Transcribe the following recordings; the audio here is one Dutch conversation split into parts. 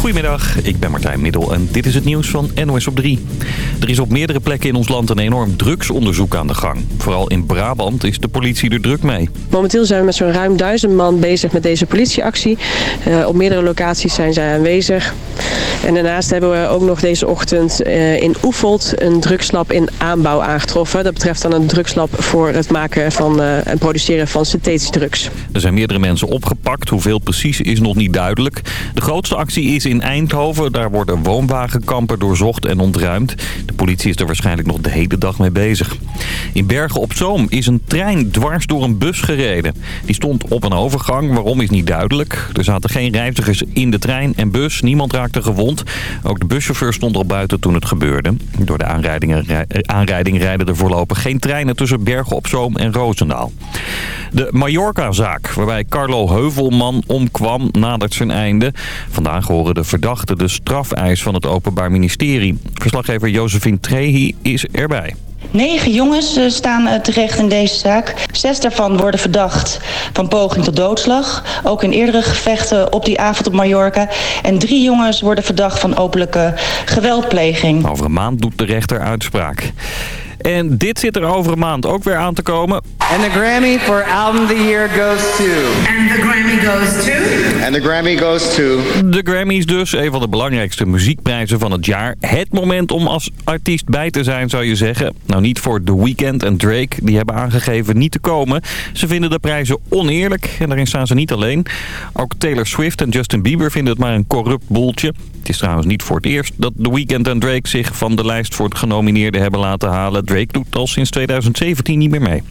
Goedemiddag, ik ben Martijn Middel en dit is het nieuws van NOS op 3. Er is op meerdere plekken in ons land een enorm drugsonderzoek aan de gang. Vooral in Brabant is de politie er druk mee. Momenteel zijn we met zo'n ruim duizend man bezig met deze politieactie. Uh, op meerdere locaties zijn zij aanwezig. En daarnaast hebben we ook nog deze ochtend uh, in Oefeld een drugslab in aanbouw aangetroffen. Dat betreft dan een drugslab voor het maken van, uh, en produceren van synthetische drugs. Er zijn meerdere mensen opgepakt. Hoeveel precies is nog niet duidelijk. De grootste actie is in Eindhoven. Daar worden woonwagenkampen doorzocht en ontruimd. De politie is er waarschijnlijk nog de hele dag mee bezig. In Bergen op Zoom is een trein dwars door een bus gereden. Die stond op een overgang. Waarom is niet duidelijk. Er zaten geen reizigers in de trein en bus. Niemand raakte gewond. Ook de buschauffeur stond al buiten toen het gebeurde. Door de aanrijding rijden er voorlopig geen treinen tussen Bergen op Zoom en Roosendaal. De Mallorca-zaak, waarbij Carlo Heuvelman omkwam, nadert zijn einde. Vandaag horen de verdachten de strafeis van het Openbaar Ministerie. Verslaggever Josephine Trehi is erbij. Negen jongens staan terecht in deze zaak. Zes daarvan worden verdacht van poging tot doodslag. Ook in eerdere gevechten op die avond op Mallorca. En drie jongens worden verdacht van openlijke geweldpleging. Over een maand doet de rechter uitspraak. En dit zit er over een maand ook weer aan te komen. And the Grammy for Album of the Year goes to... And the Grammy goes to... And the Grammy goes to... De Grammys dus, een van de belangrijkste muziekprijzen van het jaar. Het moment om als artiest bij te zijn, zou je zeggen. Nou, niet voor The Weeknd en Drake. Die hebben aangegeven niet te komen. Ze vinden de prijzen oneerlijk en daarin staan ze niet alleen. Ook Taylor Swift en Justin Bieber vinden het maar een corrupt boeltje. Het is trouwens niet voor het eerst dat The Weeknd en Drake zich van de lijst voor het genomineerden hebben laten halen. Drake doet al sinds 2017 niet meer mee.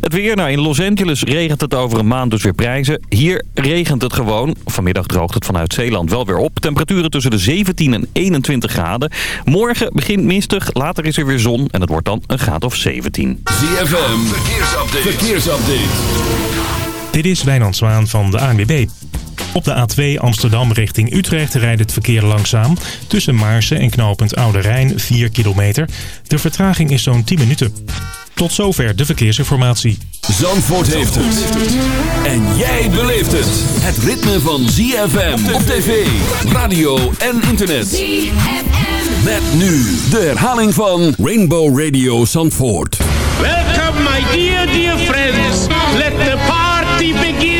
Het weer, nou in Los Angeles regent het over een maand dus weer prijzen. Hier regent het gewoon. Vanmiddag droogt het vanuit Zeeland wel weer op. Temperaturen tussen de 17 en 21 graden. Morgen begint mistig, later is er weer zon en het wordt dan een graad of 17. ZFM, verkeersupdate. verkeersupdate. Dit is Wijnand Zwaan van de ANWB. Op de A2 Amsterdam richting Utrecht rijdt het verkeer langzaam. Tussen Maarsen en knooppunt Oude Rijn 4 kilometer. De vertraging is zo'n 10 minuten. Tot zover de verkeersinformatie. Zandvoort heeft het. En jij beleeft het. Het ritme van ZFM op tv, radio en internet. ZFM. Met nu de herhaling van Rainbow Radio Zandvoort. Welcome my dear, dear friends. Let the party begin.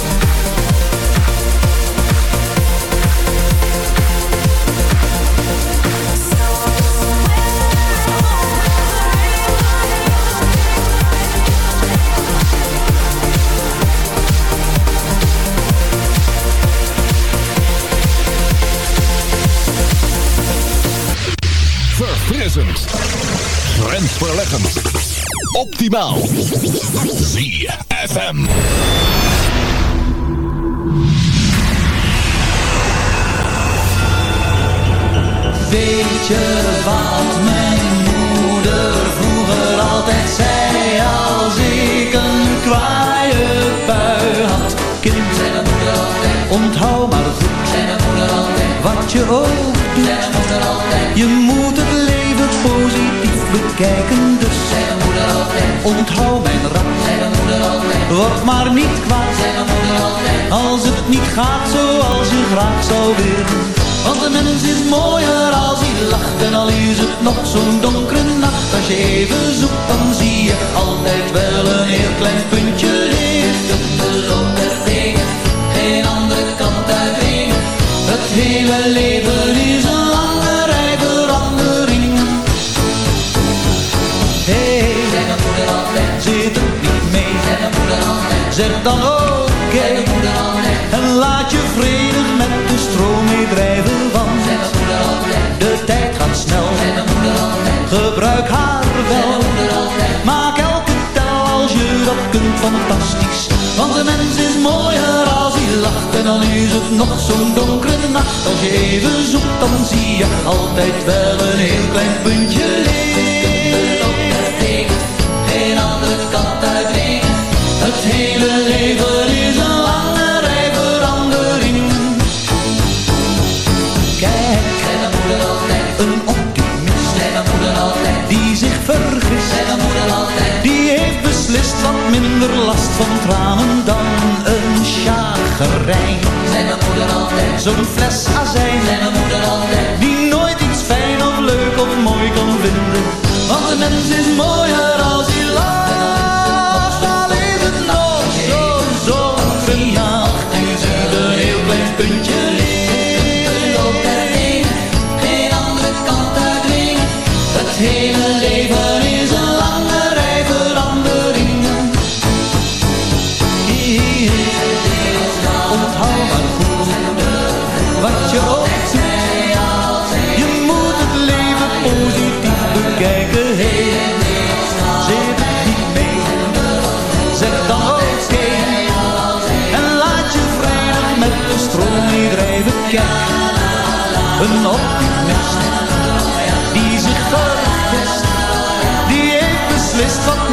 Grensverleggend. Optimaal. ZFM. Weet je wat mijn moeder vroeger altijd zei als ik een kwaaie bui had? Kind, zei mijn moeder altijd, onthoud maar goed, zei mijn moeder altijd, wat je ook doet, zei mijn moeder altijd, je moet bekijken, dus zei mijn moeder altijd, onthoud mijn raad, zei mijn moeder altijd, word maar niet kwaad, mijn moeder altijd, als het niet gaat zoals je graag zou willen. Want een mens is mooier als hij lacht En al is het nog zo'n donkere nacht. Als je even zoekt dan zie je altijd wel een heel klein puntje licht Op de loop der dingen Geen andere kant uitdringen Het hele leven Zeg dan moeder altijd En laat je vredig met de stroom meedrijven Want de tijd gaat snel. Gebruik haar wel. Maak elke tel als je dat kunt fantastisch. Want de mens is mooier als hij lacht En dan is het nog zo'n donkere nacht. Als je even zoekt dan zie je altijd wel een heel klein puntje licht Geen kant uit het hele leven is een lange rij verandering. Kijk, zijn mijn altijd een optimist. Zijn mijn altijd die zich vergist. Zijn moeder altijd die heeft beslist wat minder last van tranen dan een chagrijn. Zijn altijd zo'n fles azijn. Zijn altijd die nooit iets fijn of leuk of mooi kan vinden. Want de mens is mooier als hij lacht.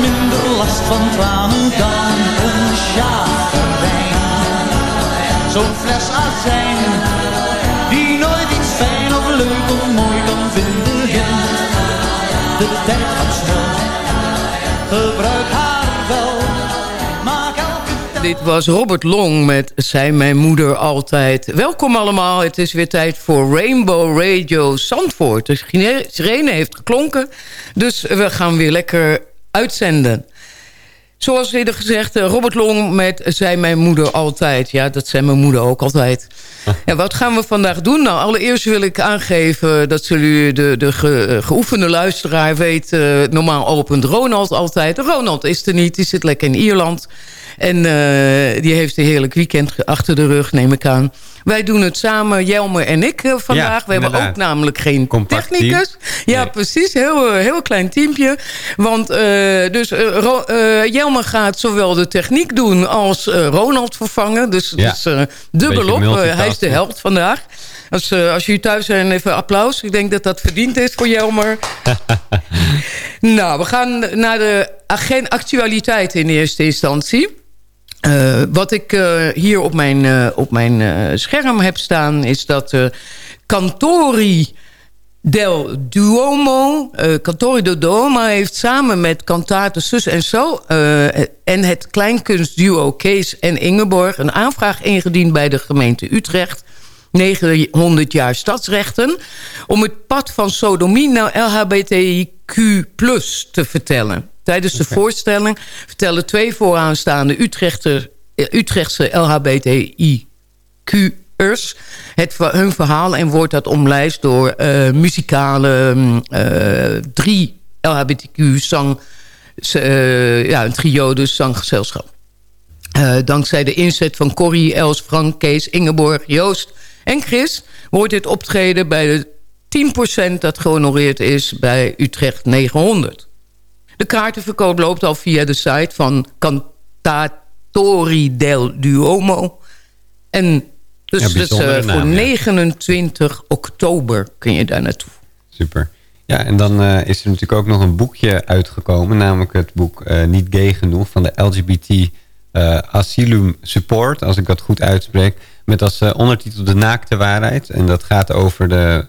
Minder last van tranen dan een chagrijn. Zo'n fles azijn, die nooit iets fijn of leuk of mooi kan vinden. De tijd gaat snel, gebruik haar wel. Dit was Robert Long met Zij mijn moeder altijd. Welkom allemaal, het is weer tijd voor Rainbow Radio Zandvoort. De sirene heeft geklonken, dus we gaan weer lekker uitzenden. Zoals eerder gezegd, eh, Robert Long met Zij mijn moeder altijd. Ja, dat zei mijn moeder ook altijd. Ja, wat gaan we vandaag doen? Nou, allereerst wil ik aangeven dat jullie de, de ge- eh, geoefende luisteraar weet... eh, normaal opent Ronald altijd. Ronald is er niet, die zit lekker in Ierland. En die heeft een heerlijk weekend achter de rug, neem ik aan. Wij doen het samen, Jelmer en ik eh, vandaag. we hebben ook namelijk geen Compact technicus. Ja, precies. Heel, eh, heel klein teampje. Want eh, dus Jelmer gaat zowel de techniek doen als Ronald vervangen. Dus Ja. is eh, dubbelop. Hij is de held vandaag. Als, als jullie thuis zijn, even applaus. Ik denk dat dat verdiend is voor Jelmer. nou, we gaan naar de agen- actualiteit in eerste instantie. Eh, wat ik eh, hier op mijn, eh, op mijn scherm heb staan... is dat Cantori del Duomo... Cantori del Duomo heeft samen met Cantate Zus en Zo... en het kleinkunstduo Kees en Ingeborg... een aanvraag ingediend bij de gemeente Utrecht... 900 jaar stadsrechten... om het pad van sodomie naar LHBTIQ te vertellen. Tijdens de voorstelling vertellen twee vooraanstaande Utrechter, eh, Utrechtse LHBTIQ'ers... Het, hun verhaal en wordt dat omlijst door eh, muzikale mm, eh, drie LHBTQ-zang... eh, ja, een trio, dus zanggezelschap. Dankzij de inzet van Corrie, Els, Frank, Kees, Ingeborg, Joost en Chris... wordt dit optreden bij de 10% dat gehonoreerd is bij Utrecht 900. De kaartenverkoop loopt al via de site van Cantatori del Duomo. En dus, Ja, dus, eh, voor naam, ja. 29 oktober kun je daar naartoe. Super. Ja, en dan eh, is er natuurlijk ook nog een boekje uitgekomen. Namelijk het boek eh, Niet Gay Genoeg van de LGBT Asylum Support. Als ik dat goed uitspreek. Met als ondertitel De Naakte Waarheid. En dat gaat over de,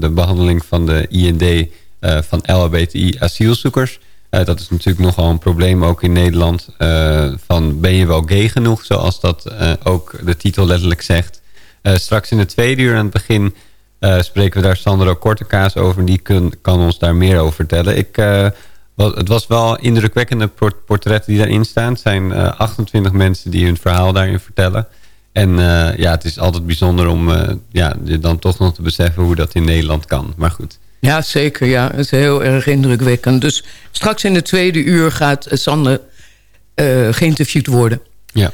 de behandeling van de IND van LHBTI asielzoekers. Eh, dat is natuurlijk nogal een probleem ook in Nederland. eh, van ben je wel gay genoeg? Zoals dat eh, ook de titel letterlijk zegt. Straks in de tweede uur aan het begin spreken we daar Sandro Kortekaas over. Die kan ons daar meer over vertellen. Ik, het was wel indrukwekkende port- portretten die daarin staan. Het zijn eh, 28 mensen die hun verhaal daarin vertellen. En ja, het is altijd bijzonder om ja, dan toch nog te beseffen hoe dat in Nederland kan. Maar goed. Ja, zeker. Ja, het is heel erg indrukwekkend. Dus straks in de tweede uur gaat Sander eh, geïnterviewd worden. Ja.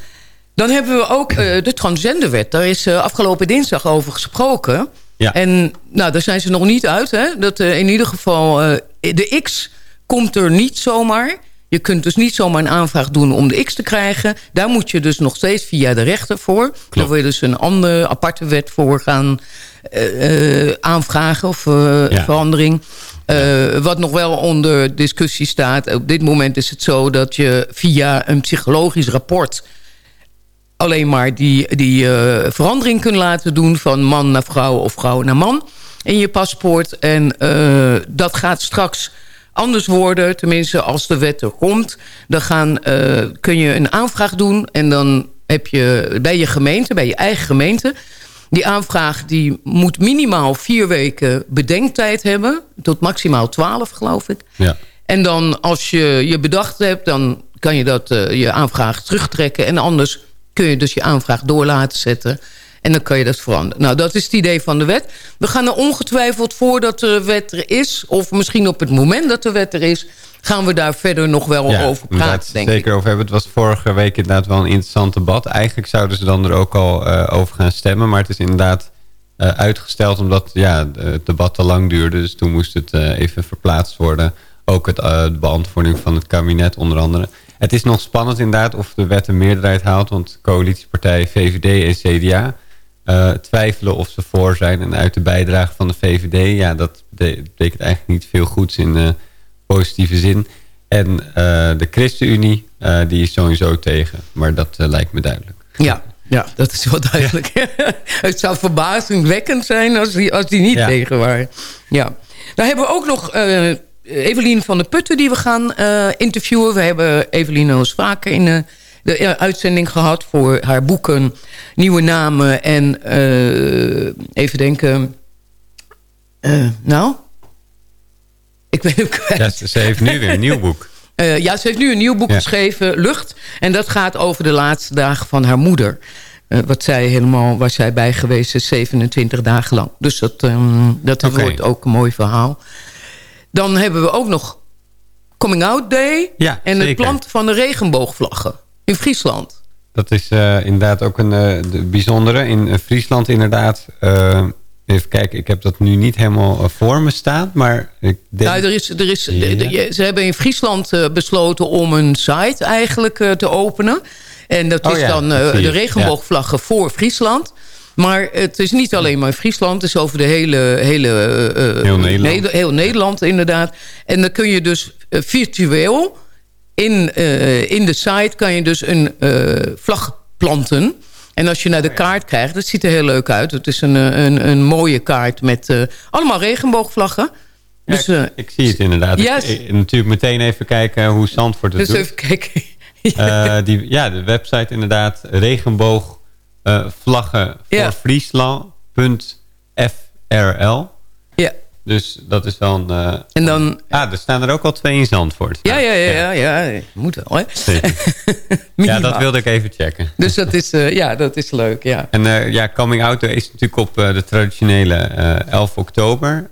Dan hebben we ook eh, de transgenderwet. Daar is eh, afgelopen dinsdag over gesproken. Ja. En nou, daar zijn ze nog niet uit. Hè? Dat in ieder geval de X komt er niet zomaar. Je kunt dus niet zomaar een aanvraag doen om de X te krijgen. Daar moet je dus nog steeds via de rechter voor. Daar wil je dus een andere aparte wet voor gaan eh, eh, aanvragen of eh, Ja. verandering. Wat nog wel onder discussie staat. Op dit moment is het zo dat je via een psychologisch rapport alleen maar die, die verandering kunt laten doen... van man naar vrouw of vrouw naar man in je paspoort. En dat gaat straks anders worden. Tenminste, als de wet er komt, dan gaan, kun je een aanvraag doen... en dan heb je bij je gemeente, bij je eigen gemeente... die aanvraag die moet minimaal vier weken bedenktijd hebben... tot maximaal twaalf, geloof ik. Ja. En dan als je je bedacht hebt, dan kan je dat, eh, je aanvraag terugtrekken. En anders kun je dus je aanvraag door laten zetten... En dan kan je dat veranderen. Nou, dat is het idee van de wet. We gaan er ongetwijfeld voordat de wet er is... of misschien op het moment dat de wet er is... gaan we daar verder nog wel over praten, denk zeker over hebben. Het was vorige week inderdaad wel een interessant debat. Eigenlijk zouden ze dan er ook al uh, over gaan stemmen. Maar het is inderdaad uh, uitgesteld omdat ja, het debat te lang duurde. Dus toen moest het uh, even verplaatst worden. Ook het, de beantwoording van het kabinet onder andere. Het is nog spannend inderdaad of de wet een meerderheid haalt. Want coalitiepartijen VVD en CDA uh, twijfelen of ze voor zijn. En uit de bijdrage van de VVD, ja, dat betekent eigenlijk niet veel goeds in uh, positieve zin. En uh, de ChristenUnie, die is sowieso tegen. Maar dat lijkt me duidelijk. Ja, ja, dat is wel duidelijk. het zou verbazingwekkend zijn als die, als die niet ja. tegen waren. Ja. Dan hebben we ook nog Evelien van der Putten die we gaan interviewen. We hebben Evelien al eens vaker in de uitzending gehad voor haar boeken Nieuwe Namen en uh, even denken... Uh, nou? Ik weet ook ja, ze heeft nu weer een nieuw boek. Uh, ja, ze heeft nu een nieuw boek ja. geschreven, Lucht. En dat gaat over de laatste dagen van haar moeder. Uh, wat zij helemaal, waar zij bij geweest is, 27 dagen lang. Dus dat, um, dat okay. wordt ook een mooi verhaal. Dan hebben we ook nog Coming Out Day. Ja, en zeker. het planten van de regenboogvlaggen in Friesland. Dat is uh, inderdaad ook een uh, bijzondere. In uh, Friesland inderdaad... even kijken, ik heb dat nu niet helemaal voor me staan. Maar ik denk... nou, er is, er is, ja. ze hebben in Friesland besloten om een site eigenlijk te openen. En dat oh, is ja, dan dat de regenboogvlaggen voor Friesland. Maar het is niet alleen maar in Friesland. Het is over de hele... hele heel, Nederland. Ne heel Nederland, inderdaad. En dan kun je dus virtueel in, uh, in de site kan je dus een uh, vlag planten. En als je naar de kaart krijgt, dat ziet er heel leuk uit. Het is een, een, een mooie kaart met uh, allemaal regenboogvlaggen. Ja, dus, ik, ik, zie het inderdaad. Yes. Ik, ik, natuurlijk meteen even kijken hoe Zandvoort het dus doet. even kijken. die, ja, de website inderdaad. Regenboogvlaggen voor ja. Friesland.frl. Dus dat is een... Uh, en dan... Ah, er staan er ook al twee in Zandvoort. Ja, ja, ja, ja, ja. moet wel, hè? ja, dat wilde ik even checken. Dus dat is, uh, ja, dat is leuk, ja. En uh, ja, Coming Out is natuurlijk op de traditionele 11 oktober.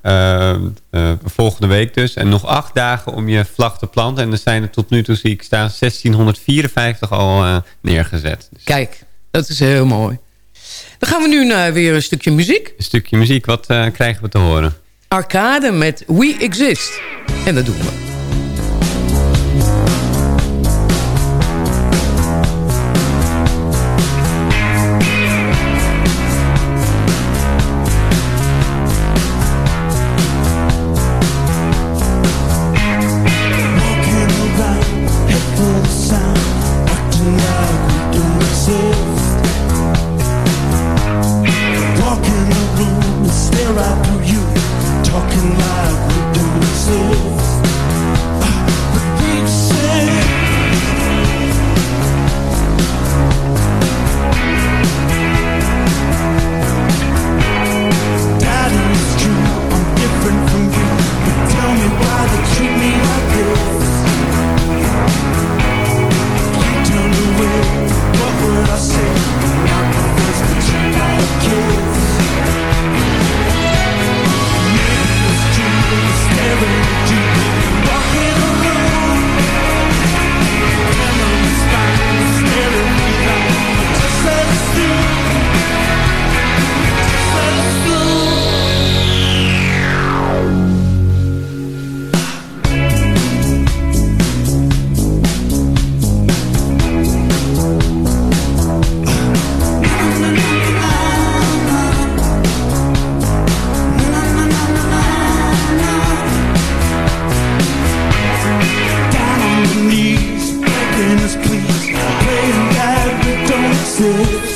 volgende week dus. En nog acht dagen om je vlag te planten. En er zijn er tot nu toe, zie ik staan, 1654 al neergezet. Dus. Kijk, dat is heel mooi. Dan gaan we nu naar weer een stukje muziek. Een stukje muziek, wat krijgen we te horen? Arcade met We Exist. En dat doen we. Is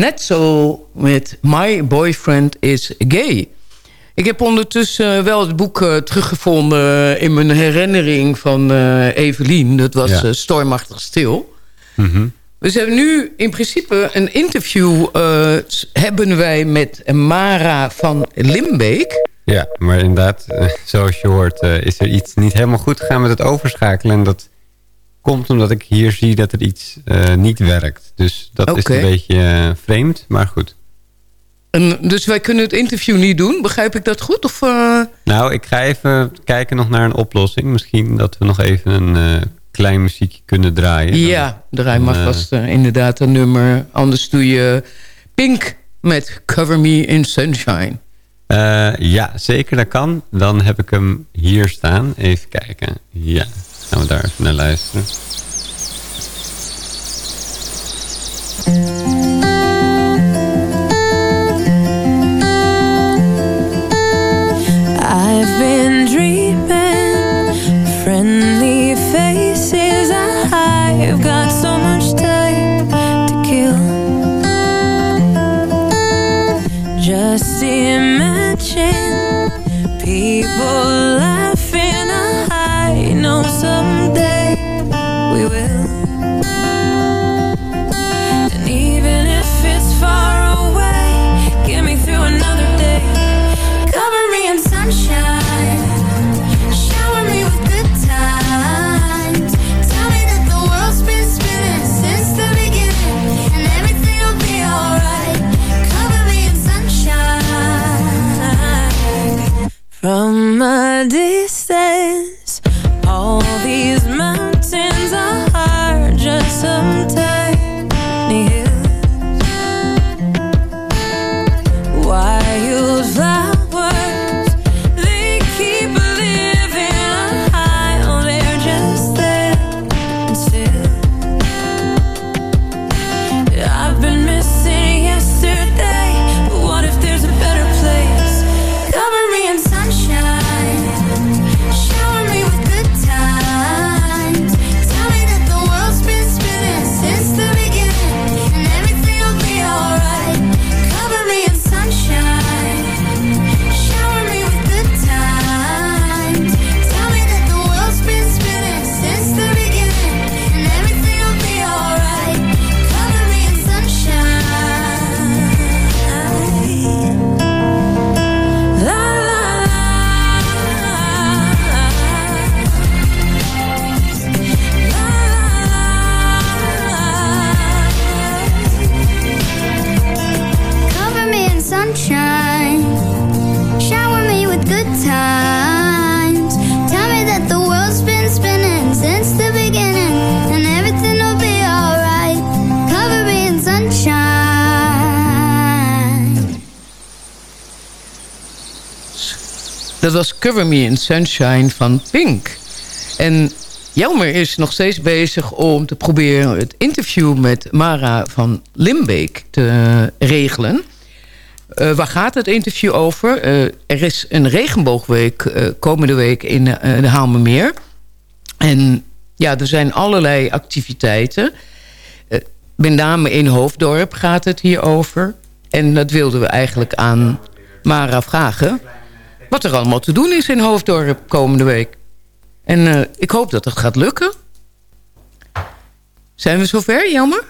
Net zo met My Boyfriend is Gay. Ik heb ondertussen wel het boek eh, teruggevonden in mijn herinnering van eh, Evelien. Dat was Ja. eh, Stormachtig Stil. Mhm. Dus we hebben nu in principe een interview eh, hebben wij met Mara van Limbeek. Ja, maar inderdaad, eh, zoals je hoort, eh, is er iets niet helemaal goed gegaan met het overschakelen. En dat komt omdat ik hier zie dat er iets eh, niet werkt. Dus dat is een beetje eh, vreemd, maar goed. En, dus wij kunnen het interview niet doen. Begrijp ik dat goed? Of, eh, Nou, ik ga even kijken nog naar een oplossing. Misschien dat we nog even een klein muziekje kunnen draaien. Ja, draai maar vast inderdaad een nummer. Anders doe je Pink met Cover Me in Sunshine. Ja, zeker dat kan. Dan heb ik hem hier staan. Even kijken. Ja, gaan we daar even naar luisteren. I've been Cover Me in Sunshine van Pink. En Jelmer is nog steeds bezig om te proberen het interview met Mara van Limbeek te regelen. Uh, waar gaat het interview over? Uh, er is een regenboogweek uh, komende week in de Haalmermeer. En ja, er zijn allerlei activiteiten. met name in Hoofddorp gaat het hier over. En dat wilden we eigenlijk aan Mara vragen. Wat er allemaal te doen is in Hoofddorp komende week. En ik hoop dat het gaat lukken. Zijn we zover, Jammer?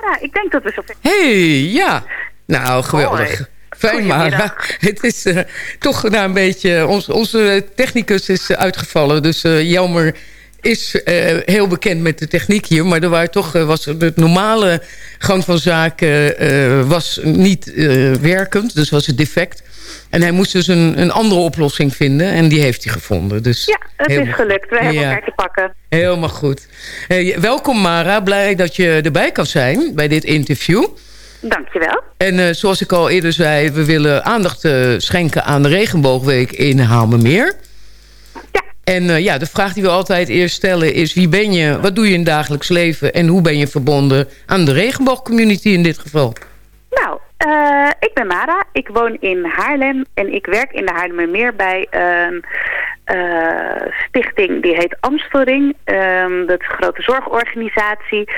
Ja, ik denk dat we zover hey, ja. Nou, geweldig. Hoi. Fijn, maar het is uh, toch nou, een beetje... Ons, onze technicus is uitgevallen, dus uh, Jelmer is heel bekend met de techniek hier. Maar er waren toch, was het normale gang van zaken was niet werkend. Dus was het defect. En hij moest dus een, een andere oplossing vinden. En die heeft hij gevonden. Dus ja, het is gelukt. We hebben ja. elkaar te pakken. Helemaal goed. Hey, welkom Mara. Blij dat je erbij kan zijn bij dit interview. Dankjewel. En uh, zoals ik al eerder zei... we willen aandacht uh, schenken aan de regenboogweek in Haalmermeer. Ja. En uh, ja, de vraag die we altijd eerst stellen is... wie ben je, wat doe je in het dagelijks leven... en hoe ben je verbonden aan de regenboogcommunity in dit geval? Nou, uh, ik ben Mara. Ik woon in Haarlem en ik werk in de Haarlemmermeer bij een uh, stichting die heet Amstelring. Um, dat is een grote zorgorganisatie.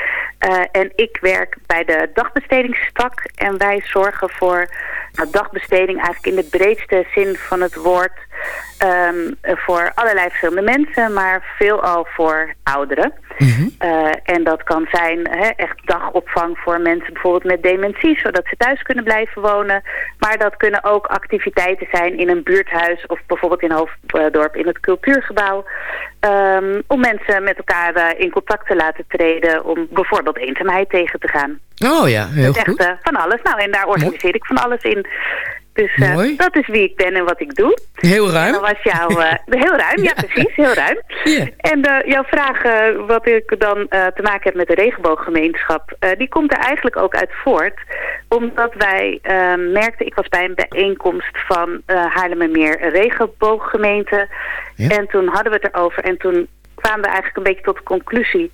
Uh, en ik werk bij de dagbestedingstak en wij zorgen voor nou, dagbesteding eigenlijk in de breedste zin van het woord. Um, voor allerlei verschillende mensen, maar veelal voor ouderen. Mm -hmm. uh, en dat kan zijn hè, echt dagopvang voor mensen bijvoorbeeld met dementie, zodat ze thuis kunnen blijven wonen. Maar dat kunnen ook activiteiten zijn in een buurthuis of bijvoorbeeld in Hoofddorp in het cultuurgebouw. Um, om mensen met elkaar uh, in contact te laten treden om bijvoorbeeld eenzaamheid tegen te gaan. Oh ja, heel goed. Echt, uh, van alles. Nou, en daar organiseer ik van alles in. Dus uh, dat is wie ik ben en wat ik doe. Heel ruim. En was jouw, uh, heel ruim, ja precies, heel ruim. Yeah. En uh, jouw vraag wat ik dan te maken heb met de regenbooggemeenschap... die komt er eigenlijk ook uit voort. Omdat wij merkten, ik was bij een bijeenkomst van Haarlemmermeer regenbooggemeente. Yeah. En toen hadden we het erover en toen kwamen we eigenlijk een beetje tot de conclusie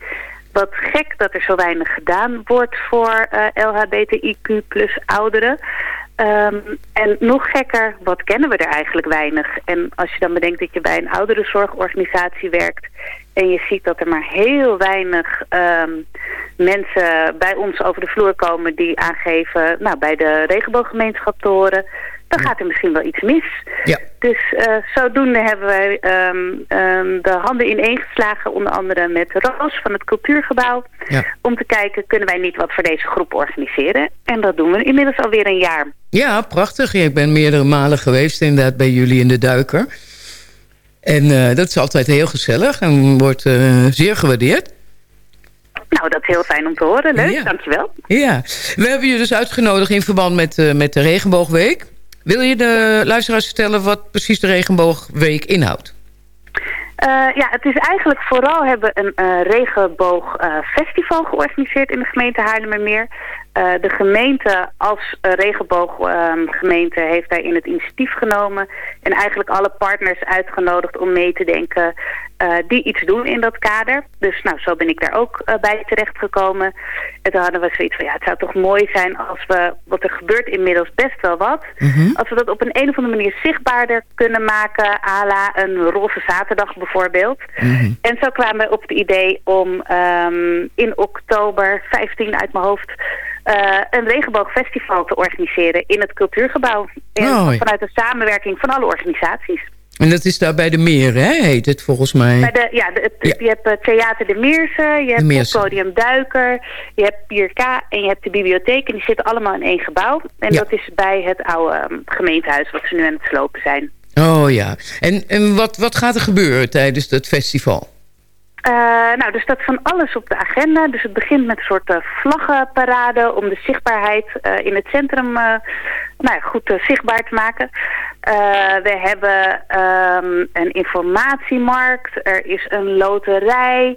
wat gek dat er zo weinig gedaan wordt voor uh, LHBTIQ plus ouderen. Um, en nog gekker, wat kennen we er eigenlijk weinig? En als je dan bedenkt dat je bij een ouderenzorgorganisatie werkt... en je ziet dat er maar heel weinig um, mensen bij ons over de vloer komen... die aangeven nou, bij de regenbooggemeenschap te horen... dan gaat er misschien wel iets mis. Ja. Dus uh, zodoende hebben wij um, um, de handen ineengeslagen, onder andere met Roos van het Cultuurgebouw. Ja. Om te kijken, kunnen wij niet wat voor deze groep organiseren? En dat doen we inmiddels alweer een jaar. Ja, prachtig. Ik ben meerdere malen geweest inderdaad bij jullie in de Duiker. En uh, dat is altijd heel gezellig en wordt uh, zeer gewaardeerd. Nou, dat is heel fijn om te horen. Leuk, ja. dankjewel. Ja, we hebben je dus uitgenodigd in verband met, uh, met de Regenboogweek. Wil je de luisteraars vertellen wat precies de Regenboogweek inhoudt? Uh, ja, het is eigenlijk vooral hebben een uh, regenboogfestival georganiseerd in de gemeente Haarlemmermeer. Uh, de gemeente als regenbooggemeente um, heeft daarin het initiatief genomen. En eigenlijk alle partners uitgenodigd om mee te denken uh, die iets doen in dat kader. Dus nou, zo ben ik daar ook uh, bij terechtgekomen. En toen hadden we zoiets van, ja, het zou toch mooi zijn als we, wat er gebeurt inmiddels best wel wat. Mm -hmm. Als we dat op een, een of andere manier zichtbaarder kunnen maken, à la een roze zaterdag bijvoorbeeld. Mm -hmm. En zo kwamen we op het idee om um, in oktober, 15 uit mijn hoofd... Uh, een regenboogfestival te organiseren in het cultuurgebouw. En oh, vanuit een samenwerking van alle organisaties. En dat is daar bij de Meer, hè, heet het volgens mij? Bij de, ja, de, je hebt Theater de Meerse, je hebt het Podium Duiker, je hebt Pierka en je hebt de bibliotheek. En die zitten allemaal in één gebouw. En ja. dat is bij het oude um, gemeentehuis wat ze nu aan het slopen zijn. Oh ja. En, en wat, wat gaat er gebeuren tijdens het festival? Uh, nou, er staat van alles op de agenda. Dus het begint met een soort uh, vlaggenparade om de zichtbaarheid uh, in het centrum nou goed zichtbaar te maken. we hebben um, een informatiemarkt, er is een loterij,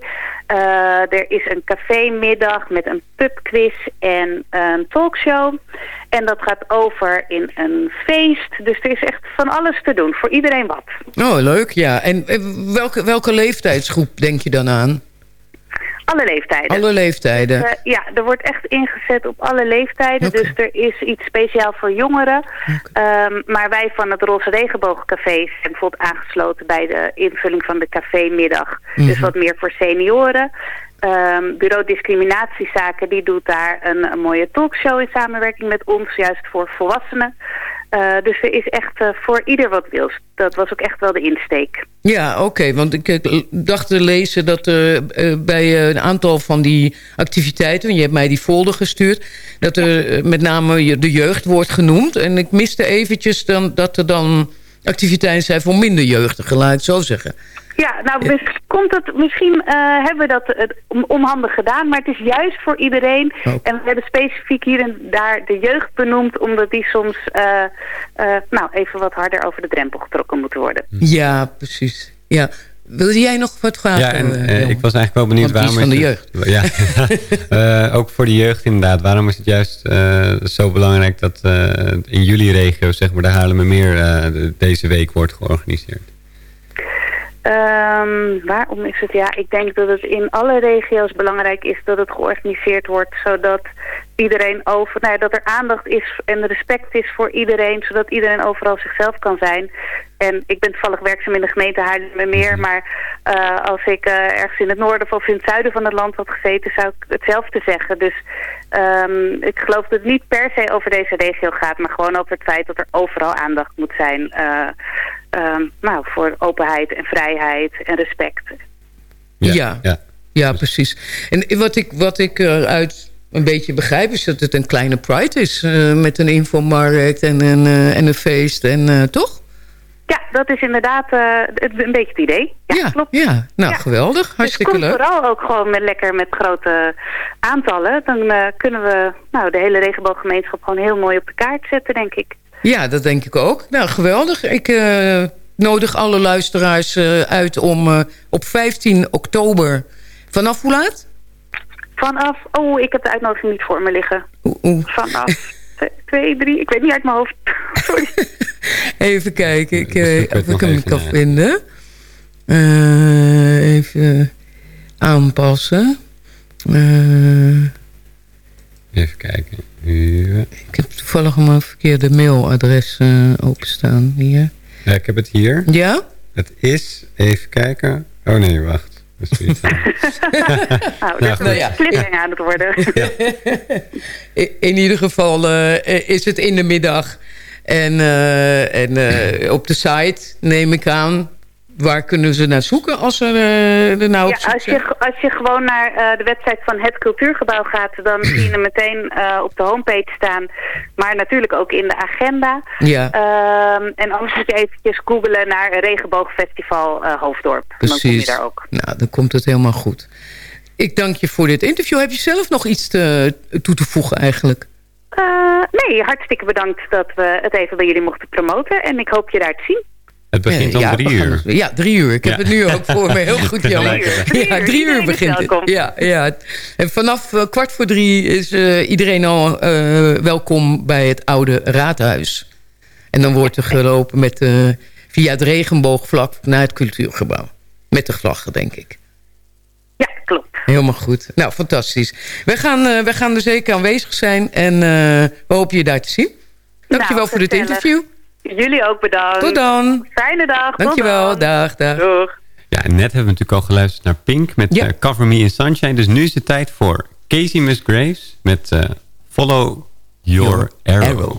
Eh, er is een cafémiddag met een pubquiz en een talkshow. En dat gaat over in een feest. Dus er is echt van alles te doen. Voor iedereen wat. Oh, leuk, ja. En eh, welke, welke leeftijdsgroep denk je dan aan? Alle leeftijden. Alle leeftijden. Eh, ja, er wordt echt ingezet op alle leeftijden. Dus er is iets speciaal voor jongeren. Ehm, maar wij van het Roze Regenboogcafé zijn bijvoorbeeld aangesloten bij de invulling van de cafémiddag. Dus Mhm. wat meer voor senioren. Ehm, Bureau Discriminatiezaken die doet daar een, een mooie talkshow in samenwerking met ons, juist voor volwassenen. Eh, dus er is echt eh, voor ieder wat wils. Dat was ook echt wel de insteek. Ja, oké. want ik dacht te lezen dat er eh, bij een aantal van die activiteiten... je hebt mij die folder gestuurd... dat er met name de jeugd wordt genoemd. En ik miste eventjes dan, dat er dan activiteiten zijn voor minder jeugdigen, laat ik het zo zeggen. Ja, nou mis- komt het, misschien eh, hebben we dat on- onhandig gedaan, maar het is juist voor iedereen. En we hebben specifiek hier en daar de jeugd benoemd, omdat die soms eh, eh, nou, even wat harder over de drempel getrokken moeten worden. Ja, precies. Ja. Wilde jij nog wat vragen? Ja, en eh, ik was eigenlijk wel benieuwd waarom... is van de het- Ja, Eh, ook voor de jeugd inderdaad. Waarom is het juist eh, zo belangrijk dat eh, in jullie regio, zeg maar, de Haarlemmermeer eh, de- deze week wordt georganiseerd? Ehm, waarom is het? Ja, ik denk dat het in alle regio's belangrijk is dat het georganiseerd wordt, zodat iedereen over, nou ja, dat er aandacht is en respect is voor iedereen, zodat iedereen overal zichzelf kan zijn. En ik ben toevallig werkzaam in de gemeente Haarlemmermeer, maar eh, als ik eh, ergens in het noorden of in het zuiden van het land had gezeten, zou ik hetzelfde zeggen. Dus ehm, ik geloof dat het niet per se over deze regio gaat, maar gewoon over het feit dat er overal aandacht moet zijn. eh, ehm, nou, voor openheid en vrijheid en respect. Ja, ja. precies. En wat ik, wat ik eruit een beetje begrijp... is dat het een kleine pride is. eh, met een infomarkt en een, eh, en een feest. En, eh, toch? Ja, dat is inderdaad een beetje het idee. Ja, klopt. Ja, nou geweldig. Dus Hartstikke kom leuk. vooral ook gewoon met lekker met grote aantallen. Dan kunnen we nou, de hele regenbooggemeenschap gewoon heel mooi op de kaart zetten, denk ik. Ja, dat denk ik ook. Nou, geweldig. Ik nodig alle luisteraars uit om op 15 oktober... Vanaf hoe laat? Vanaf, oh, ik heb de uitnodiging niet voor me liggen. Vanaf twee- drie, ik weet niet uit mijn hoofd. Sorry. Even kijken. Ik, het of ik hem even kan vinden. Eh, even aanpassen. Eh, Even kijken. Ja. ik heb toevallig mijn verkeerde mailadres openstaan hier. Ja, ik heb het hier. Ja? Het is, even kijken. Oh nee, wacht. Dat is zoiets anders. nou, Nou, dat een cliffhanger aan het worden. I- In ieder geval eh, is het in de middag. En, eh, en eh, op de site neem ik aan... waar kunnen ze naar zoeken als ze eh, er nou op Ja, als zijn? je, als je gewoon naar eh, de website van het cultuurgebouw gaat, dan zie je hem meteen eh, op de homepage staan. Maar natuurlijk ook in de agenda. Ja. Ehm, en anders moet je eventjes googelen naar Regenboogfestival Hoofddorp. En Dan kom je Precies. daar ook. Nou, dan komt het helemaal goed. Ik dank je voor dit interview. Heb je zelf nog iets te, toe te voegen eigenlijk? Nee, hartstikke bedankt dat we het even bij jullie mochten promoten. En ik hoop je daar te zien. Het begint om ja, drie uur. ja, drie uur. Ik heb Ja. het nu ook voor me. Heel goed, Jan. Ja, drie uur begint het. welkom. Ja, ja. En vanaf kwart voor drie is eh, iedereen al eh, welkom bij het oude raadhuis. En dan wordt er gelopen met, eh, via het regenboogvlak naar het cultuurgebouw. Met de vlaggen, denk ik. Ja, klopt. Helemaal goed. Nou, fantastisch. We gaan, eh, we gaan er zeker aanwezig zijn. En eh, we hopen je daar te zien. Dankjewel Nou, voor dit interview. Jullie ook bedankt. Tot dan. Fijne dag. tot Dankjewel. dan. Dag, dag. Doeg. Ja, en net hebben we natuurlijk al geluisterd naar Pink met Ja. eh, Cover Me in Sunshine. Dus nu is het tijd voor Casey Musgraves met eh, Follow Your, Your Arrow. Arrow.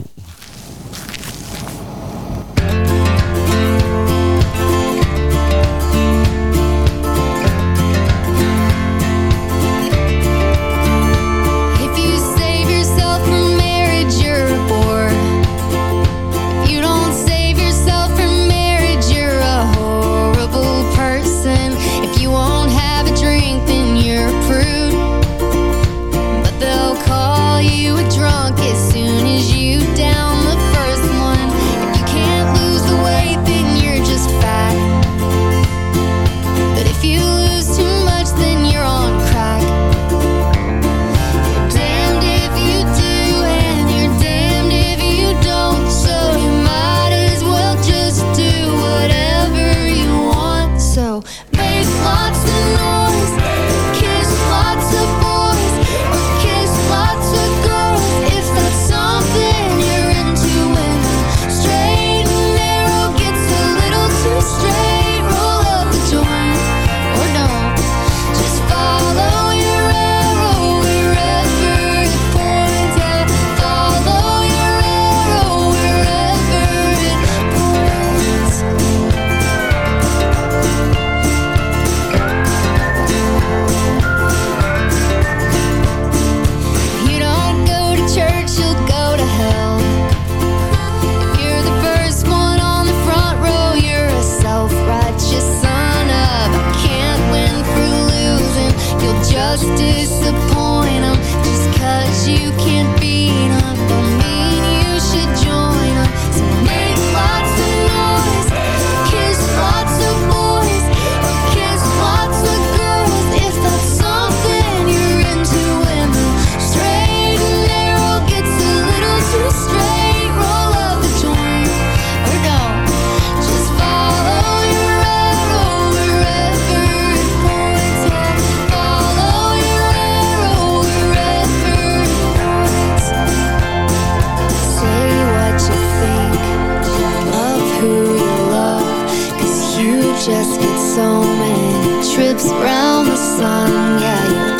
moment, trips round the sun, yeah.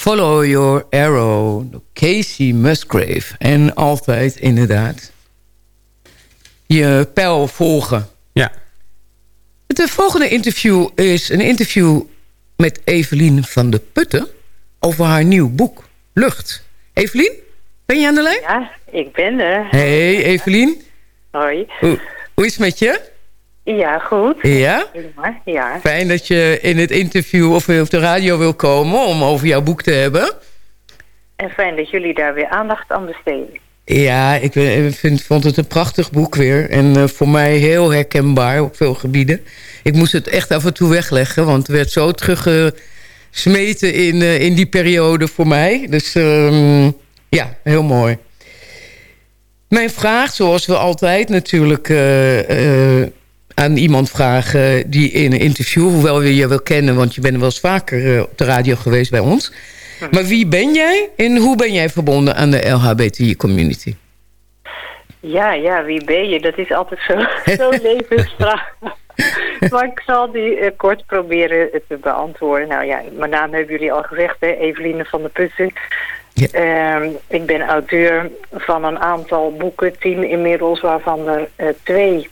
Follow Your Arrow, Casey Musgrave. En altijd inderdaad je pijl volgen. Ja. Het volgende interview is een interview met Evelien van de Putten... over haar nieuw boek, Lucht. Evelien, ben je aan de lijn? Ja, ik ben er. Hey Evelien, Hoi. hoe, hoe is het met je? Ja, goed. Ja? Ja. Fijn dat je in het interview of op de radio wil komen... om over jouw boek te hebben. En fijn dat jullie daar weer aandacht aan besteden. Ja, ik ben- vind, vond het een prachtig boek weer. En eh, voor mij heel herkenbaar op veel gebieden. Ik moest het echt af en toe wegleggen, want het werd zo teruggesmeten in, eh, in die periode voor mij. Dus ehm, ja, heel mooi. Mijn vraag, zoals we altijd natuurlijk eh, eh, aan iemand vragen die in een interview... hoewel we je wel kennen, want je bent wel eens vaker eh, op de radio geweest bij ons... Maar wie ben jij en hoe ben jij verbonden aan de LHBTI-community? Ja, ja, wie ben je? Dat is altijd zo- zo'n levensvraag. maar ik zal die eh, kort proberen te beantwoorden. Nou ja, mijn naam hebben jullie al gezegd, hè? Eveline van der Putten. Ehm, ik ben auteur van een aantal boeken, tien inmiddels, waarvan er eh, twee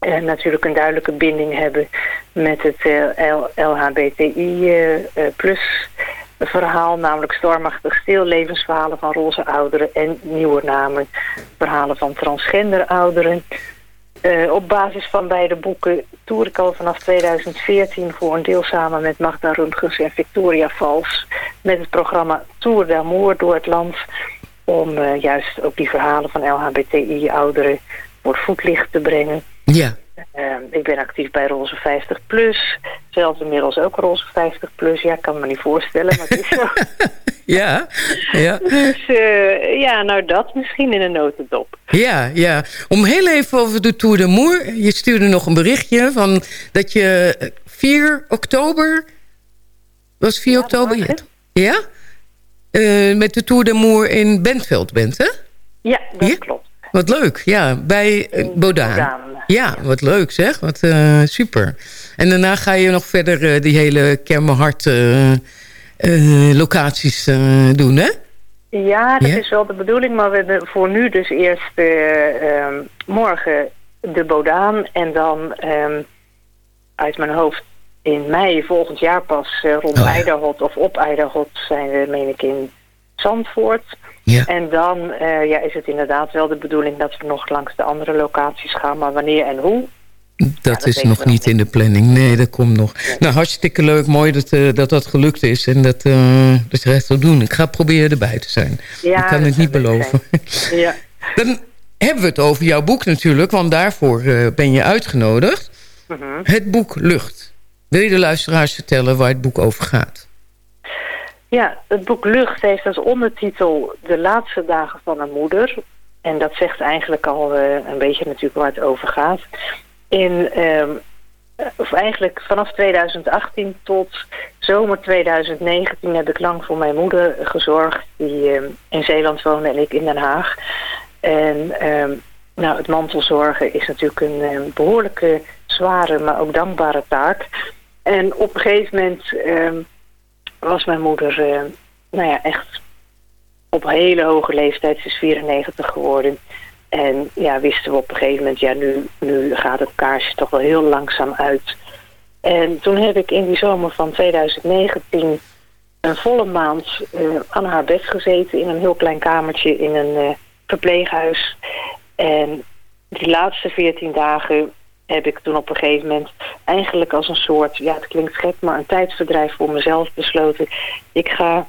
eh, natuurlijk een duidelijke binding hebben met het eh, LHBTI eh, plus verhaal, namelijk Stormachtig Stil, levensverhalen van roze ouderen en nieuwe namen, verhalen van transgender ouderen. Op basis van beide boeken toer ik al vanaf 2014 voor een deel samen met Magda Rundgens en Victoria Vals met het programma Tour d'Amour door het land om juist ook die verhalen van LHBTI-ouderen voor het voetlicht te brengen. Ja. Eh, ik ben actief bij Roze 50 Plus. Zelfs inmiddels ook Roze 50 Plus. Ja, ik kan me niet voorstellen, maar het is zo. Ja, ja. Dus eh, ja, nou dat misschien in een notendop. Ja, ja. Om heel even over de Tour de Moer. Je stuurde nog een berichtje van dat je eh, 4 oktober... Was 4 oktober? Ja. ja? Eh, met de Tour de Moer in Bentveld bent, hè? Ja, dat klopt. Wat leuk, ja. Bij eh, Bodaan. Ja, wat leuk zeg. Wat eh, super. En daarna ga je nog verder eh, die hele Kermenhart locaties doen, hè? Ja, dat Ja? is wel de bedoeling. Maar we hebben voor nu dus eerst eh, ehm, morgen de Bodaan. En dan ehm, uit mijn hoofd in mei volgend jaar pas rond Oh, ja. Eiderhot of op Eiderhot zijn we, meen ik, in Zandvoort. Ja. En dan eh, ja, is het inderdaad wel de bedoeling dat we nog langs de andere locaties gaan. Maar wanneer en hoe? Dat is nog niet in de planning. Nee, dat komt nog. Nou, hartstikke leuk. Mooi dat eh, dat, dat gelukt is. En dat, eh dat je het wil doen. Ik ga proberen erbij te zijn. Ja, ik kan het niet beloven. Ja. Dan hebben we het over jouw boek natuurlijk. Want daarvoor ben je uitgenodigd. Mhm. Het boek Lucht. Wil je de luisteraars vertellen waar het boek over gaat? Ja, het boek Lucht heeft als ondertitel De laatste dagen van een moeder. En dat zegt eigenlijk al eh, een beetje natuurlijk waar het over gaat. In, ehm, eh, of eigenlijk vanaf 2018 tot zomer 2019 heb ik lang voor mijn moeder gezorgd. Die ehm, in Zeeland woonde en ik in Den Haag. En ehm, nou, het mantelzorgen is natuurlijk een behoorlijke zware, maar ook dankbare taak. En op een gegeven moment was mijn moeder eh, nou ja, echt op hele hoge leeftijd. Ze is 94 geworden. En ja, wisten we op een gegeven moment, ja, nu, nu gaat het kaarsje toch wel heel langzaam uit. En toen heb ik in die zomer van 2019 een volle maand eh, aan haar bed gezeten in een heel klein kamertje in een eh, verpleeghuis. En die laatste 14 dagen heb ik toen op een gegeven moment eigenlijk als een soort, ja het klinkt gek, maar een tijdsverdrijf voor mezelf besloten. Ik ga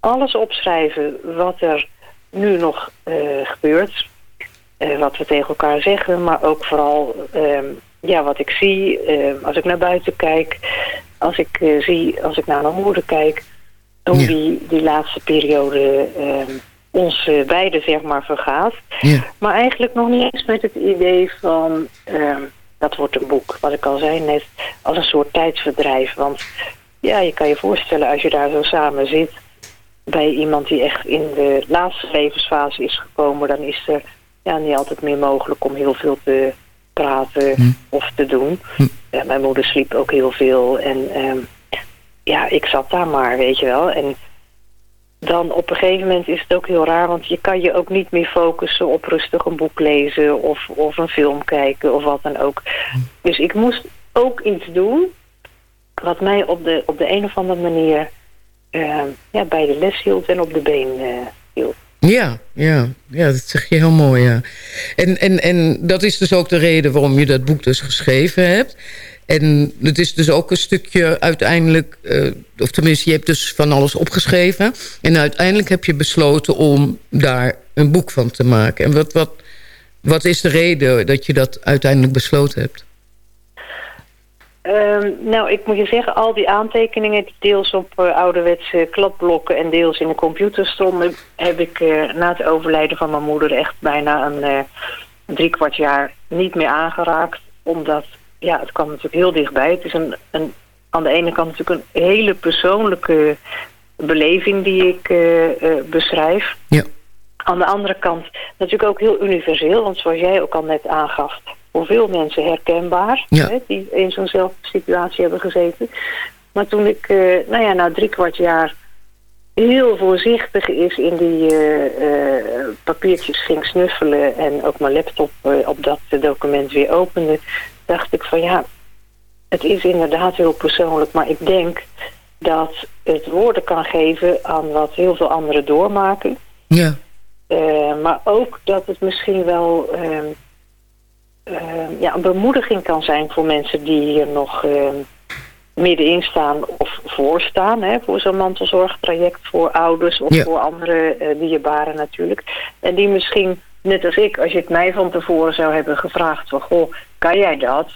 alles opschrijven wat er nu nog eh, gebeurt. Eh, wat we tegen elkaar zeggen, maar ook vooral ehm, ja, wat ik zie ehm, als ik naar buiten kijk. Als ik eh, zie, als ik naar mijn moeder kijk, hoe die, die laatste periode ehm, ons beiden zeg maar vergaat. Maar eigenlijk nog niet eens met het idee van dat wordt een boek. Wat ik al zei net, als een soort tijdsverdrijf. Want ja, je kan je voorstellen als je daar zo samen zit bij iemand die echt in de laatste levensfase is gekomen, dan is er ja, niet altijd meer mogelijk om heel veel te praten of te doen. Ja, mijn moeder sliep ook heel veel en ehm, ja, ik zat daar maar, weet je wel. En dan op een gegeven moment is het ook heel raar, want je kan je ook niet meer focussen op rustig een boek lezen of, of een film kijken of wat dan ook. Dus ik moest ook iets doen wat mij op de, op de een of andere manier eh, ja, bij de les hield en op de been eh, hield. Ja, ja, ja, dat zeg je heel mooi, ja. En, en, en dat is dus ook de reden waarom je dat boek dus geschreven hebt. En het is dus ook een stukje uiteindelijk... eh, of tenminste, je hebt dus van alles opgeschreven. En uiteindelijk heb je besloten om daar een boek van te maken. En wat, wat, wat is de reden dat je dat uiteindelijk besloten hebt? Ehm, nou, ik moet je zeggen, al die aantekeningen die deels op eh, ouderwetse kladblokken en deels in de computer stonden, heb ik eh, na het overlijden van mijn moeder echt bijna een eh drie kwart jaar niet meer aangeraakt. Omdat, ja, het kwam natuurlijk heel dichtbij. Het is een, een, aan de ene kant natuurlijk een hele persoonlijke beleving die ik eh, eh, beschrijf. Ja. Aan de andere kant natuurlijk ook heel universeel, want zoals jij ook al net aangaf, voor veel mensen herkenbaar, Ja. hè, die in zo'nzelfde situatie hebben gezeten. Maar toen ik, eh, nou ja, na drie kwart jaar heel voorzichtig is in die papiertjes ging snuffelen en ook mijn laptop op dat document weer opende, dacht ik van ja, het is inderdaad heel persoonlijk, maar ik denk dat het woorden kan geven aan wat heel veel anderen doormaken. Ja. Eh, maar ook dat het misschien wel ehm, ehm, ja, een bemoediging kan zijn voor mensen die hier nog ehm, middenin staan of voor staan. Hè, voor zo'n mantelzorgtraject voor ouders of Ja. voor andere eh, dierbaren natuurlijk. En die misschien, net als ik, als je het mij van tevoren zou hebben gevraagd van goh, kan jij dat?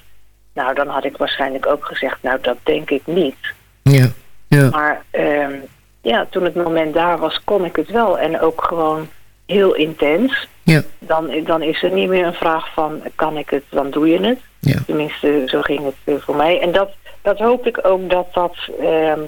Nou, dan had ik waarschijnlijk ook gezegd, nou dat denk ik niet. Ja. ja. Maar ehm, ja, toen het moment daar was, kon ik het wel. En ook gewoon heel intens. Ja. Dan, dan is er niet meer een vraag van, kan ik het, dan doe je het. Ja. Tenminste, zo ging het eh, voor mij. En dat, dat hoop ik ook dat dat ehm,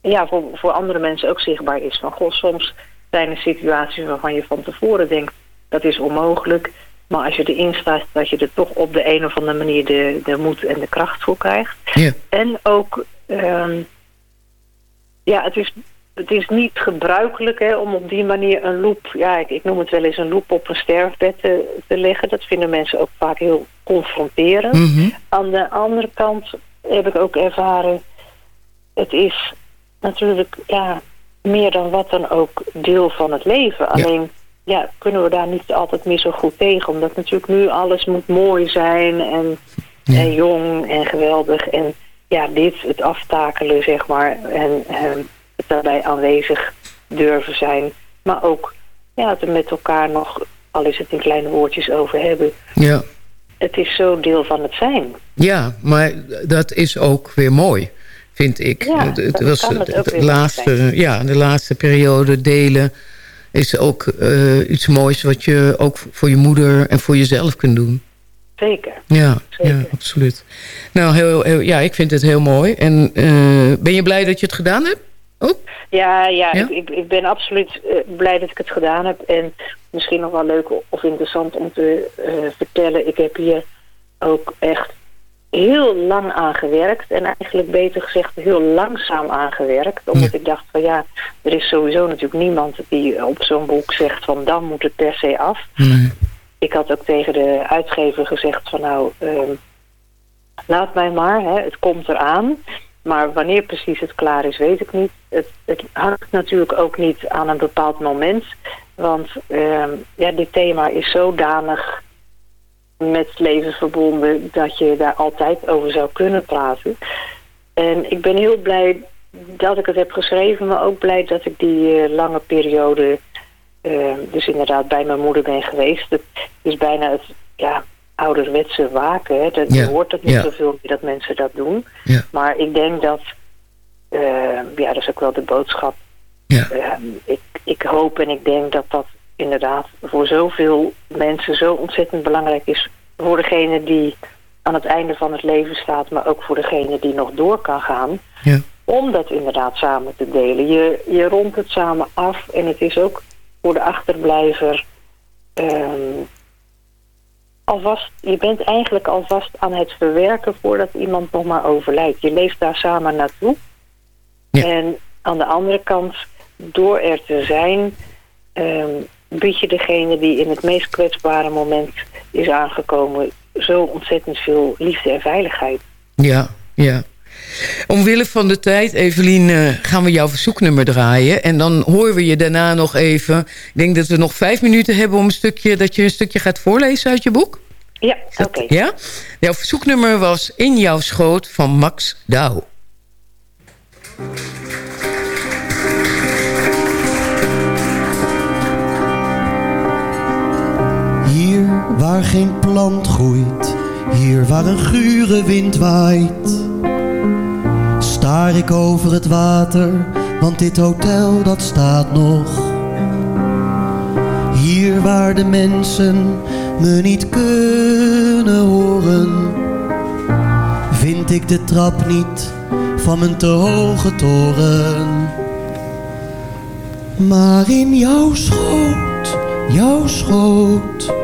ja, voor, voor andere mensen ook zichtbaar is. Van, goh, soms zijn er situaties waarvan je van tevoren denkt, dat is onmogelijk. Maar als je erin staat, dat je er toch op de een of andere manier de, de moed en de kracht voor krijgt. Ja. En ook, ehm, ja, het is, het is niet gebruikelijk hè, om op die manier een loop, ja, ik, ik noem het wel eens een loop op een sterfbed te, te leggen. Dat vinden mensen ook vaak heel confronterend. Mhm. Aan de andere kant heb ik ook ervaren, het is natuurlijk, ja, meer dan wat dan ook deel van het leven. Alleen, ja, kunnen we daar niet altijd meer zo goed tegen. Omdat natuurlijk nu alles moet mooi zijn en, en jong en geweldig. En ja, dit, het aftakelen, zeg maar. En, en daarbij aanwezig durven zijn. Maar ook ja, het er met elkaar nog, al is het in kleine woordjes over hebben. Ja. Het is zo deel van het zijn. Ja, maar dat is ook weer mooi, vind ik. Ja, het, het was kan het de, laatste, ja, de laatste periode delen is ook eh, iets moois wat je ook voor je moeder en voor jezelf kunt doen. Zeker. Ja, ja absoluut. Nou, heel, heel, ja, ik vind het heel mooi. En eh, ben je blij dat je het gedaan hebt? Ja, ja, Ja? Ik, ik, ben absoluut eh, blij dat ik het gedaan heb. En misschien nog wel leuk of interessant om te vertellen. Ik heb hier ook echt heel lang aan gewerkt. En eigenlijk beter gezegd heel langzaam aan gewerkt. Omdat ik dacht van ja, er is sowieso natuurlijk niemand die op zo'n boek zegt van dan moet het per se af. Ik had ook tegen de uitgever gezegd van nou, ehm, laat mij maar, hè, het komt eraan. Maar wanneer precies het klaar is, weet ik niet. Het, het hangt natuurlijk ook niet aan een bepaald moment. Want ehm, ja, dit thema is zodanig met het leven verbonden... dat je daar altijd over zou kunnen praten. En ik ben heel blij dat ik het heb geschreven... maar ook blij dat ik die eh, lange periode... eh, dus inderdaad bij mijn moeder ben geweest. Het is bijna het ja, ouderwetse waken. Hè. Dat, hoort het niet ja. zoveel meer dat mensen dat doen. Maar ik denk dat... eh, ja, dat is ook wel de boodschap. Ja. Ik, ik hoop en ik denk dat dat inderdaad voor zoveel mensen zo ontzettend belangrijk is. Voor degene die aan het einde van het leven staat, maar ook voor degene die nog door kan gaan. Ja. Om dat inderdaad samen te delen. Je, je rondt het samen af en het is ook voor de achterblijver ehm, alvast, je bent eigenlijk alvast aan het verwerken voordat iemand nog maar overlijdt. Je leeft daar samen naartoe. En aan de andere kant, door er te zijn, ehm, bied je degene die in het meest kwetsbare moment is aangekomen zo ontzettend veel liefde en veiligheid. Ja, ja. Omwille van de tijd, Evelien, eh, gaan we jouw verzoeknummer draaien. En dan horen we je daarna nog even... Ik denk dat we nog vijf minuten hebben om een stukje... dat je een stukje gaat voorlezen uit je boek. Ja, oké. Ja? Jouw verzoeknummer was In jouw schoot van Max Douw. Waar geen plant groeit, hier waar een gure wind waait. Staar ik over het water, want dit hotel dat staat nog. Hier waar de mensen me niet kunnen horen. Vind ik de trap niet van mijn te hoge toren. Maar in jouw schoot, jouw schoot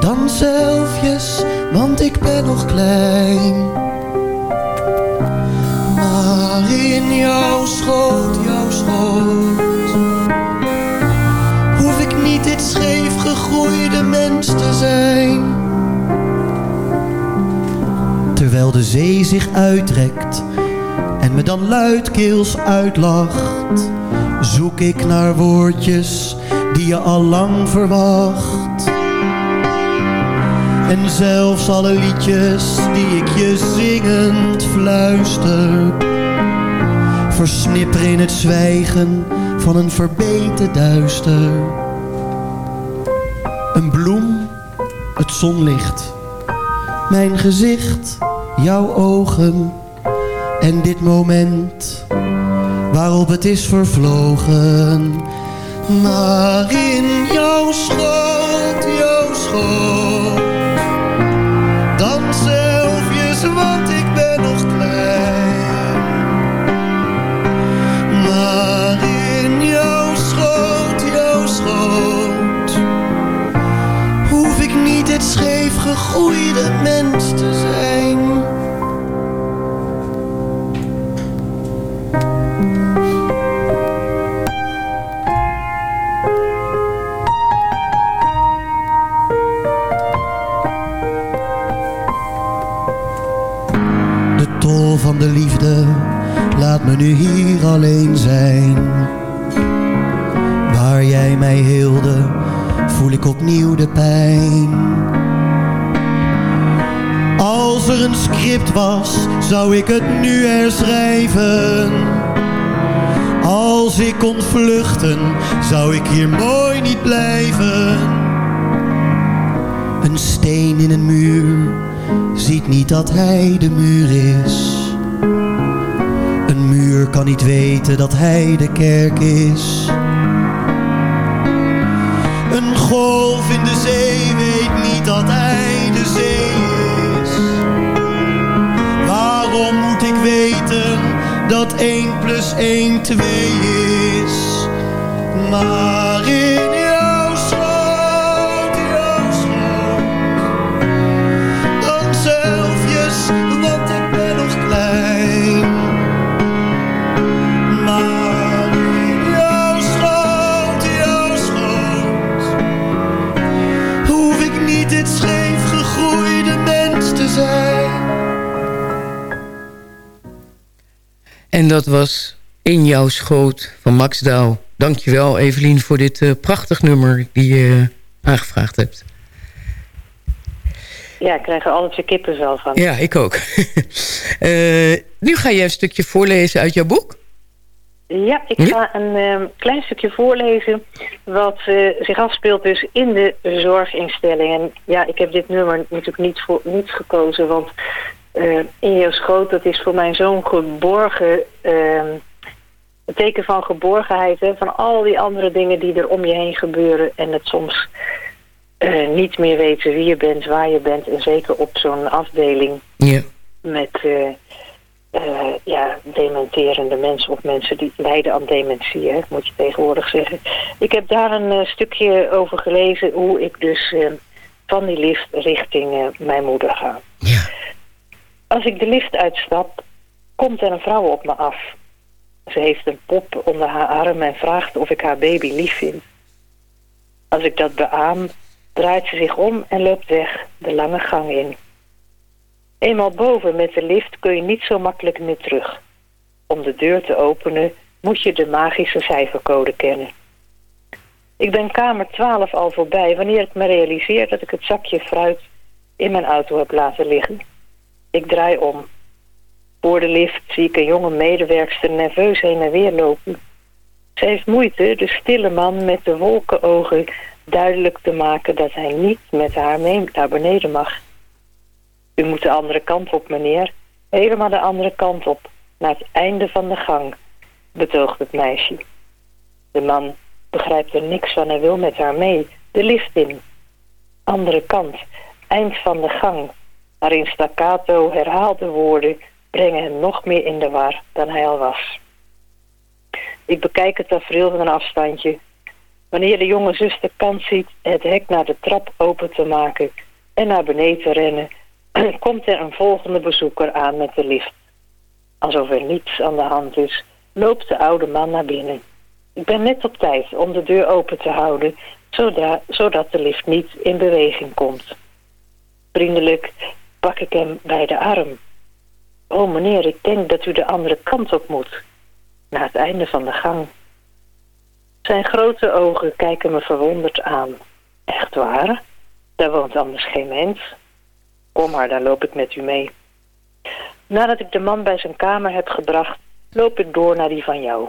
Dan zelfjes, want ik ben nog klein. Maar in jouw schoot, jouw schoot Hoef ik niet dit scheef gegroeide mens te zijn. Terwijl de zee zich uitrekt en me dan luidkeels uitlacht Zoek ik naar woordjes die je al lang verwacht En zelfs alle liedjes die ik je zingend fluister Versnipper in het zwijgen van een verbeten duister Een bloem, het zonlicht Mijn gezicht, jouw ogen En dit moment waarop het is vervlogen. Maar in jouw schoot, jouw schoot, zelfjes, want dat hij de muur is. Een muur kan niet weten dat hij de kerk is. Een golf in de zee weet niet dat hij de zee is. Waarom moet ik weten dat 1 plus 1 2 is? Maar in En dat was In jouw schoot van Max Douw. Dankjewel Evelien voor dit eh, prachtig nummer die je aangevraagd hebt. Ja, ik krijg er altijd weer kippenvel van. Ja, ik ook. Eh, nu ga je een stukje voorlezen uit jouw boek. Ja, ik ga een ehm, klein stukje voorlezen wat eh, zich afspeelt dus in de zorginstelling. En ja, ik heb dit nummer natuurlijk niet, voor, niet gekozen, want eh, in je schoot, dat is voor mij zo'n geborgen, ehm, een teken van geborgenheid, hè, van al die andere dingen die er om je heen gebeuren en het soms eh, niet meer weten wie je bent, waar je bent en zeker op zo'n afdeling Ja. met... eh, ja, dementerende mensen of mensen die lijden aan dementie, hè, moet je tegenwoordig zeggen. Ik heb daar een stukje over gelezen hoe ik dus van die lift richting mijn moeder ga. Als ik de lift uitstap, komt er een vrouw op me af. Ze heeft een pop onder haar arm en vraagt of ik haar baby lief vind. Als ik dat beaam, draait ze zich om en loopt weg de lange gang in. Eenmaal boven met de lift kun je niet zo makkelijk meer terug. Om de deur te openen moet je de magische cijfercode kennen. Ik ben kamer 12 al voorbij wanneer ik me realiseer dat ik het zakje fruit in mijn auto heb laten liggen. Ik draai om. Voor de lift zie ik een jonge medewerkster nerveus heen en weer lopen. Ze heeft moeite de stille man met de wolkenogen duidelijk te maken dat hij niet met haar mee naar beneden mag. U moet de andere kant op, meneer. Helemaal de andere kant op. Naar het einde van de gang, betoogt het meisje. De man begrijpt er niks van en wil met haar mee. De lift in. Andere kant, eind van de gang. Maar in staccato herhaalde woorden brengen hem nog meer in de war dan hij al was. Ik bekijk het tafereel van een afstandje. Wanneer de jonge zuster kans ziet het hek naar de trap open te maken en naar beneden te rennen, komt er een volgende bezoeker aan met de lift. Alsof er niets aan de hand is, loopt de oude man naar binnen. Ik ben net op tijd om de deur open te houden, zodat, zodat de lift niet in beweging komt. Vriendelijk pak ik hem bij de arm. Oh meneer, ik denk dat u de andere kant op moet. Naar het einde van de gang. Zijn grote ogen kijken me verwonderd aan. Echt waar? Daar woont anders geen mens. Kom maar, daar loop ik met u mee. Nadat ik de man bij zijn kamer heb gebracht, loop ik door naar die van jou.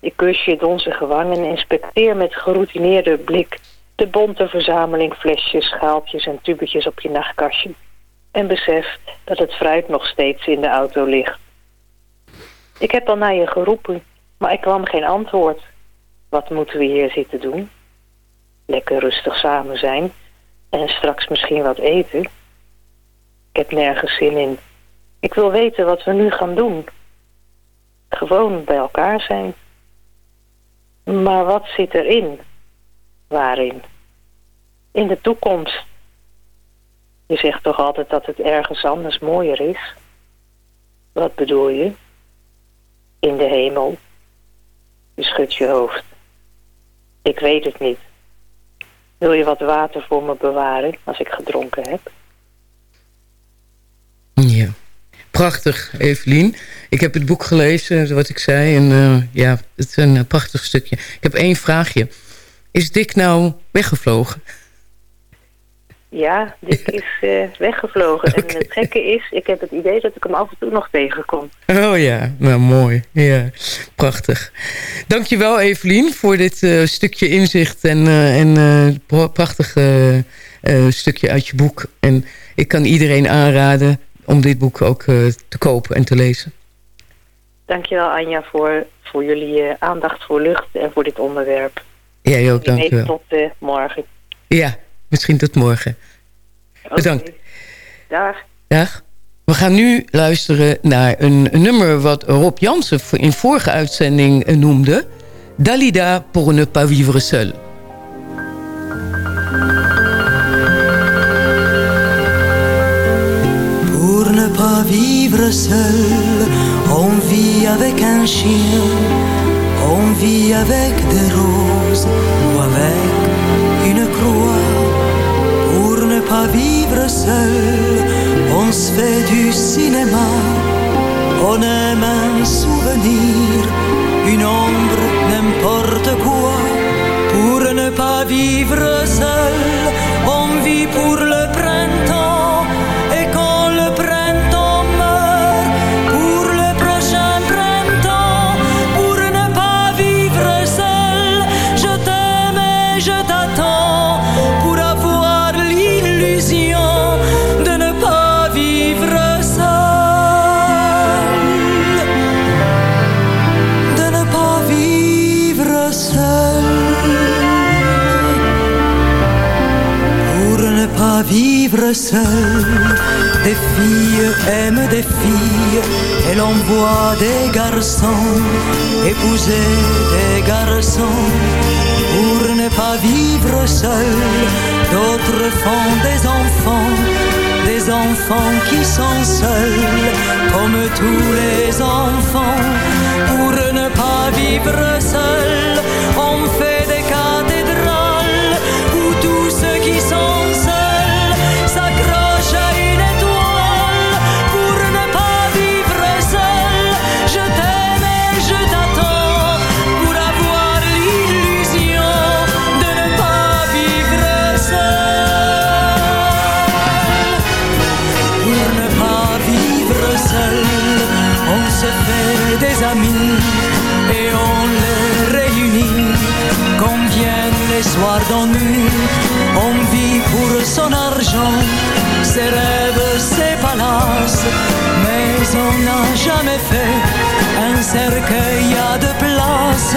Ik kus je donzige wangen en inspecteer met geroutineerde blik de bonte verzameling flesjes, schaaltjes en tubetjes op je nachtkastje. En besef dat het fruit nog steeds in de auto ligt. Ik heb al naar je geroepen, maar ik kwam geen antwoord. Wat moeten we hier zitten doen? Lekker rustig samen zijn en straks misschien wat eten. Ik heb nergens zin in. Ik wil weten wat we nu gaan doen. Gewoon bij elkaar zijn. Maar wat zit erin? Waarin? In de toekomst. Je zegt toch altijd dat het ergens anders mooier is? Wat bedoel je? In de hemel. Je schudt je hoofd. Ik weet het niet. Wil je wat water voor me bewaren als ik gedronken heb? Ja. Prachtig, Evelien. Ik heb het boek gelezen, wat ik zei. En eh, ja, het is een prachtig stukje. Ik heb één vraagje. Is Dick nou weggevlogen? Ja, Dick is eh, weggevlogen. En het gekke is, ik heb het idee dat ik hem af en toe nog tegenkom. Oh ja, nou mooi. Ja, prachtig. Dankjewel Evelien voor dit eh, stukje inzicht en, eh, en stukje uit je boek. En ik kan iedereen aanraden om dit boek ook te kopen en te lezen. Dankjewel Anja voor, voor jullie aandacht voor lucht en voor dit onderwerp. Jij ook, dankjewel. tot morgen. Ja, misschien tot morgen. Bedankt. Dag. Dag. We gaan nu luisteren naar een, een nummer wat Rob Jansen in vorige uitzending eh, noemde. Dalida pour ne pas vivre seul. Pour ne pas vivre seul, on vit avec un chien, on vit avec des roses ou avec Vivre seul, on se fait du cinéma. On aime un souvenir, une ombre, n'importe quoi. Pour ne pas vivre seul, on vit pour le vivre seul, des filles aiment des filles. Et l'on des garçons. Épouser des garçons. Pour ne pas vivre seul, d'autres font des enfants, des enfants qui sont seuls, comme tous les enfants. Pour ne pas vivre seul, ses ses palaces. Mais on n'a jamais fait un cercueil à de place